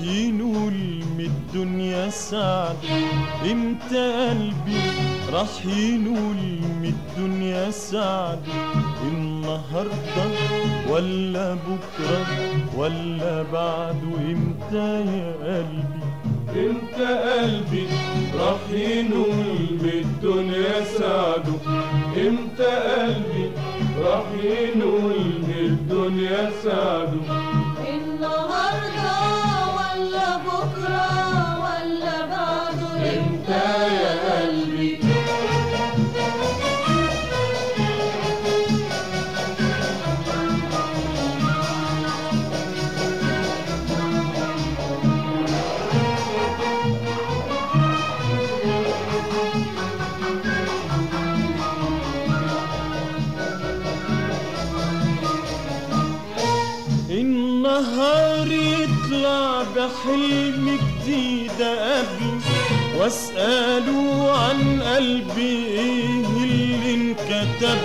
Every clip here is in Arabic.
ينول من الدنيا سعد. إمتى قلبي راح ينول من الدنيا سعد. النهارده ولا بكرة ولا بعده إمتى يا قلبي انت قلبي راح ينول بالدنيا سعده انت قلبي راح ينول بالدنيا سعده يطلع بحلم جديد قبل واسأله عن قلبي إيه اللي انكتب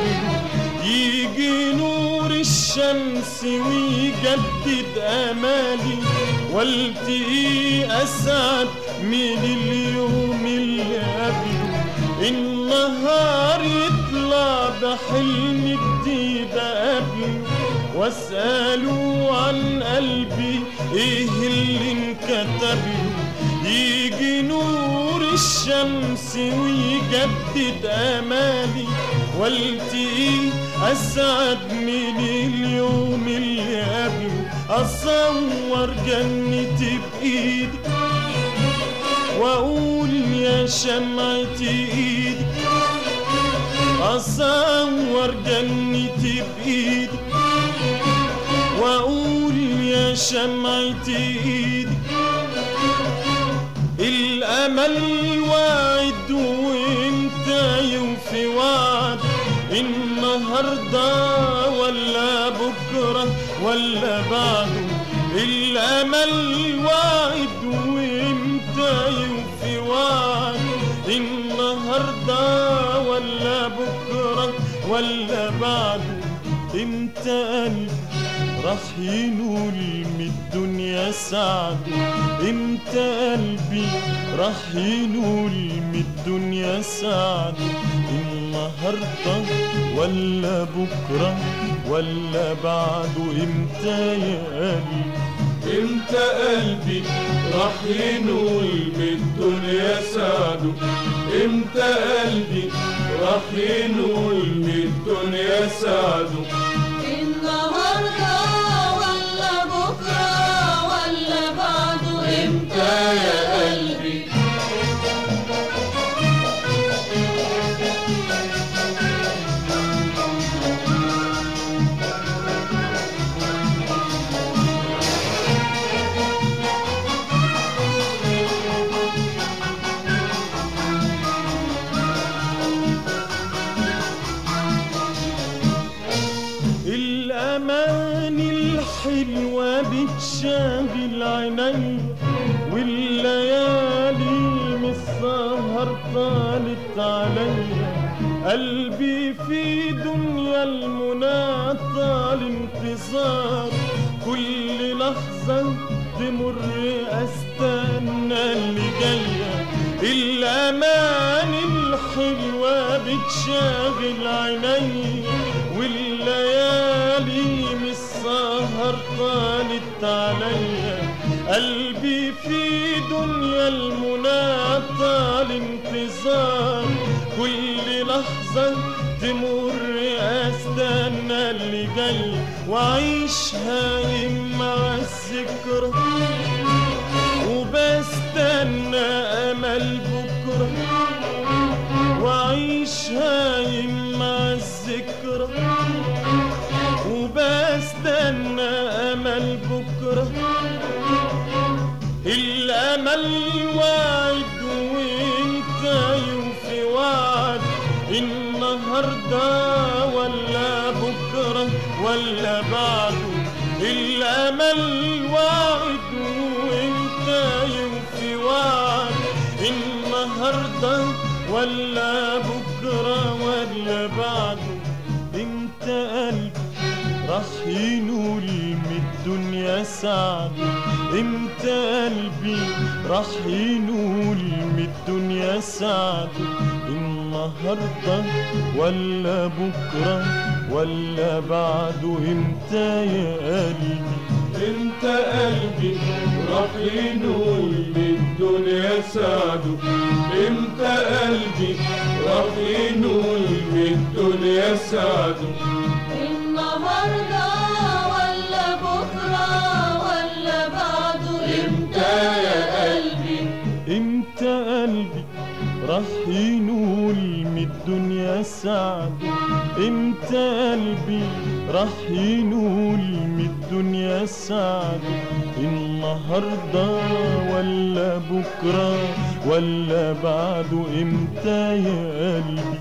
يجي نور الشمس ويجدد آمالي والتقي أسعد من اليوم اللي قبله. النهار يطلع بحلم جديد قبله. واسأله عن قلبي إيه اللي انكتب يجي نور الشمس ويجدد آمالي. والتقي اسعد من اليوم اللي قبله. أصور جنتي بإيدي. وأقول يا شمعة إيدي. أصور شمعة إيدي. الأمل واعد وإنت يوفي وعد. النهارده ولا بكرة ولا بعده الأمل واعد وإنت يوفي وعد. النهارده ولا بكرة ولا بعده إمتى قلبي راح ينول من الدنيا سعد. إمتى قلبي راح ينول من الدنيا سعد. النهارده ولا بكرة ولا بعده إمتى يا قلبي؟ انت قلبي؟ راح ينول بالدنيا سعده انت قلبي؟ راح ينول بالدنيا سعده انت يا الحلوة بتشاغل عيني والليالي من السهر طالت عليا قلبي في دنيا المنى طال انتظار. كل لحظة تمر أستنى اللي جاية الأماني الحلوة بتشاغل عيني. السهر طالت عليا قلبي في دنيا المنى طال انتظار. كل لحظة تمر أستنى اللي جاي. واعيشها مع الذكرى وبستنى أمل بكره واعيشها وعد النهارده ولا بكره ولا بعده الامل واعد وإنت يوفي وعد النهارده ولا بكره ولا بعده إمتى قلبي راح ينول من الدنيا سعده إمتى قلبي راح ينول من الدنيا سعده النهارده ولا بكرة ولا بعده إمتى يا قلبي انت قلبي راح ينول من الدنيا سعده. انت قلبي راح ينول من الدنيا سعده. راح ينول من الدنيا سعده إمتى قلبي راح ينول من الدنيا سعده النهارده ولا بكرة ولا بعده إمتى يا قلبي؟